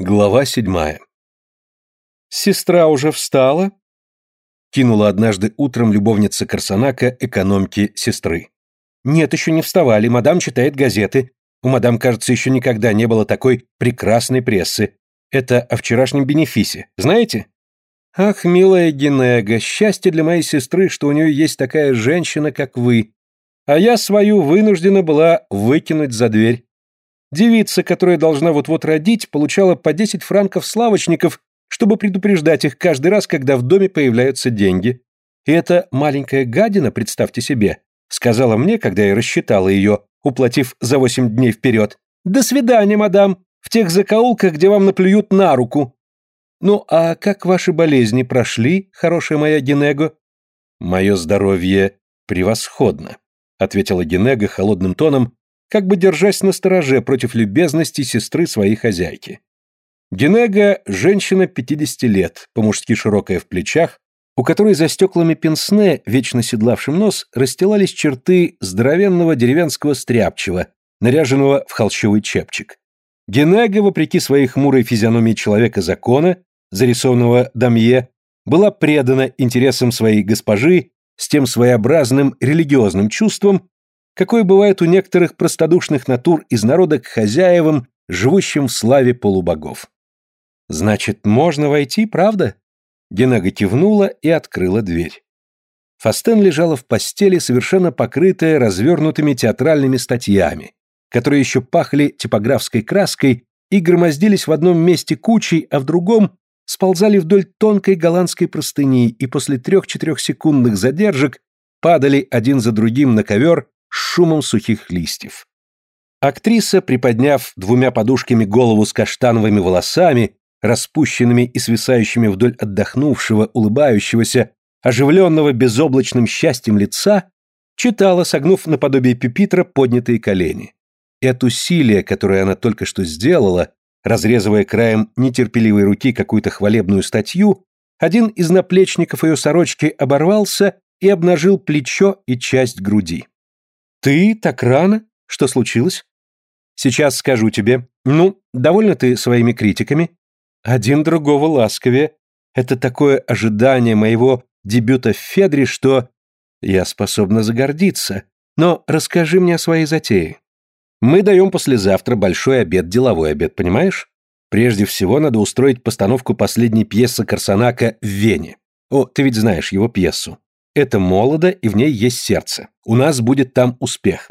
Глава седьмая. «Сестра уже встала?» Кинула однажды утром любовница Корсанака экономки сестры. «Нет, еще не вставали, мадам читает газеты. У мадам, кажется, еще никогда не было такой прекрасной прессы. Это о вчерашнем бенефисе, знаете?» «Ах, милая Генега, счастье для моей сестры, что у нее есть такая женщина, как вы. А я свою вынуждена была выкинуть за дверь. Девица, которая должна вот-вот родить, получала по 10 франков славочников, чтобы предупреждать их каждый раз, когда в доме появляются деньги. И эта маленькая гадина, представьте себе, сказала мне, когда я рассчитала ее, уплатив за 8 дней вперед. «До свидания, мадам, в тех закоулках, где вам наплюют на руку». «Ну, а как ваши болезни прошли, хорошая моя Генего?» «Мое здоровье превосходно», — ответила Генега холодным тоном, как бы держась на стороже против любезности сестры своей хозяйки. Генега – женщина 50 лет, по-мужски широкая в плечах, у которой за стеклами пенсне, вечно седлавшим нос, расстилались черты здоровенного деревенского стряпчего, наряженного в холщовый чепчик. Генега, вопреки своей хмурой физиономии человека закона, зарисованного Дамье, была предана интересам своей госпожи с тем своеобразным религиозным чувством, какое бывает у некоторых простодушных натур из народа к хозяевам, живущим в славе полубогов. «Значит, можно войти, правда?» Генага кивнула и открыла дверь. Фастен лежала в постели, совершенно покрытая развернутыми театральными статьями, которые еще пахли типографской краской и громоздились в одном месте кучей, а в другом сползали вдоль тонкой голландской простыни и после трех-четырех секундных задержек падали один за другим на ковер шумом сухих листьев. Актриса, приподняв двумя подушками голову с каштановыми волосами, распущенными и свисающими вдоль отдохнувшего, улыбающегося, оживленного безоблачным счастьем лица, читала, согнув наподобие пюпитра поднятые колени. И от усилия, которое она только что сделала, разрезывая краем нетерпеливой руки какую-то хвалебную статью, один из наплечников ее сорочки оборвался и обнажил плечо и часть груди. «Ты так рано? Что случилось?» «Сейчас скажу тебе. Ну, довольна ты своими критиками?» «Один другого ласковее. Это такое ожидание моего дебюта в Федре, что...» «Я способна загордиться. Но расскажи мне о своей затее. Мы даем послезавтра большой обед, деловой обед, понимаешь? Прежде всего надо устроить постановку последней пьесы Корсанака в Вене. О, ты ведь знаешь его пьесу. Это молодо, и в ней есть сердце. У нас будет там успех.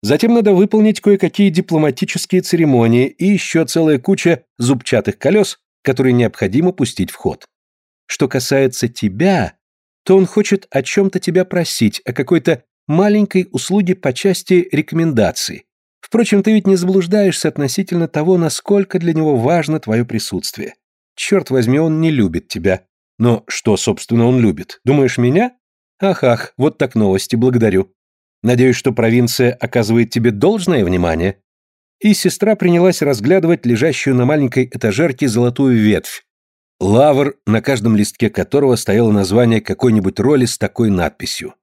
Затем надо выполнить кое-какие дипломатические церемонии и еще целая куча зубчатых колес, которые необходимо пустить в ход. Что касается тебя, то он хочет о чем-то тебя просить, о какой-то маленькой услуге по части рекомендаций. Впрочем, ты ведь не заблуждаешься относительно того, насколько для него важно твое присутствие. Черт возьми, он не любит тебя. Но что, собственно, он любит? Думаешь, меня? Ах-ах, вот так новости, благодарю. Надеюсь, что провинция оказывает тебе должное внимание. И сестра принялась разглядывать лежащую на маленькой этажерке золотую ветвь, лавр, на каждом листке которого стояло название какой-нибудь роли с такой надписью.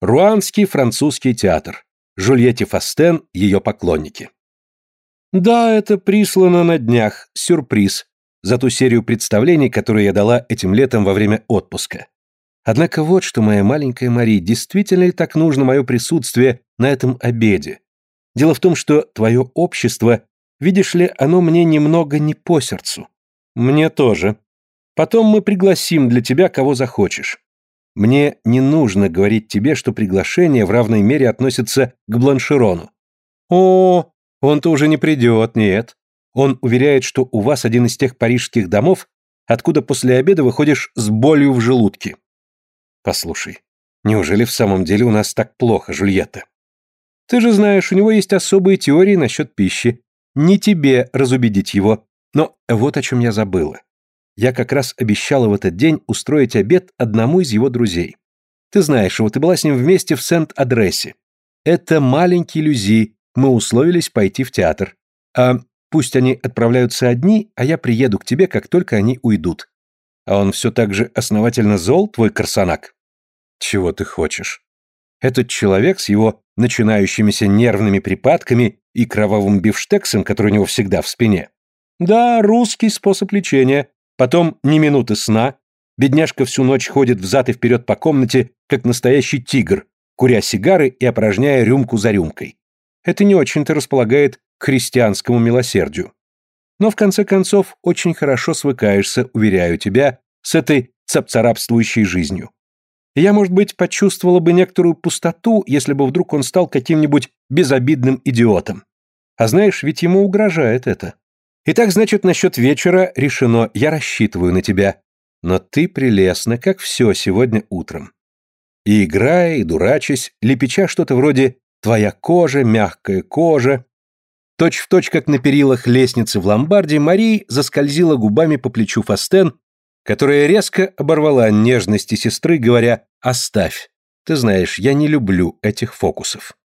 Руанский французский театр. Жульетти Фастен, ее поклонники. Да, это прислано на днях, сюрприз, за ту серию представлений, которые я дала этим летом во время отпуска. Однако вот что, моя маленькая Мари, действительно ли так нужно мое присутствие на этом обеде? Дело в том, что твое общество, видишь ли, оно мне немного не по сердцу. Мне тоже. Потом мы пригласим для тебя кого захочешь. Мне не нужно говорить тебе, что приглашение в равной мере относится к Бланшерону. О, он-то уже не придет, нет. Он уверяет, что у вас один из тех парижских домов, откуда после обеда выходишь с болью в желудке. Послушай, неужели в самом деле у нас так плохо, Жульетта? Ты же знаешь, у него есть особые теории насчет пищи. Не тебе разубедить его. Но вот о чем я забыла. Я как раз обещала в этот день устроить обед одному из его друзей. Ты знаешь его, ты была с ним вместе в Сент-Адрессе. Это маленький Люзи, мы условились пойти в театр. А пусть они отправляются одни, а я приеду к тебе, как только они уйдут. А он все так же основательно зол, твой Корсанак? Чего ты хочешь? Этот человек с его начинающимися нервными припадками и кровавым бифштексом, который у него всегда в спине, Да, русский способ лечения. Потом ни минуты сна. Бедняжка всю ночь ходит взад и вперед по комнате, как настоящий тигр, куря сигары и опорожняя рюмку за рюмкой. Это не очень-то располагает к христианскому милосердию. Но в конце концов очень хорошо свыкаешься, уверяю тебя, с этой цапцарапствующей жизнью. Я, может быть, почувствовала бы некоторую пустоту, если бы вдруг он стал каким-нибудь безобидным идиотом. А знаешь, ведь ему угрожает это. Итак, значит, насчет вечера решено, я рассчитываю на тебя. Но ты прелестна, как все сегодня утром. И играя, и дурачась, лепеча что-то вроде «твоя кожа, мягкая кожа». Точь в точь, как на перилах лестницы в ломбарде, Мари заскользила губами по плечу Фастен, которая резко оборвала нежности сестры, говоря «оставь». Ты знаешь, я не люблю этих фокусов.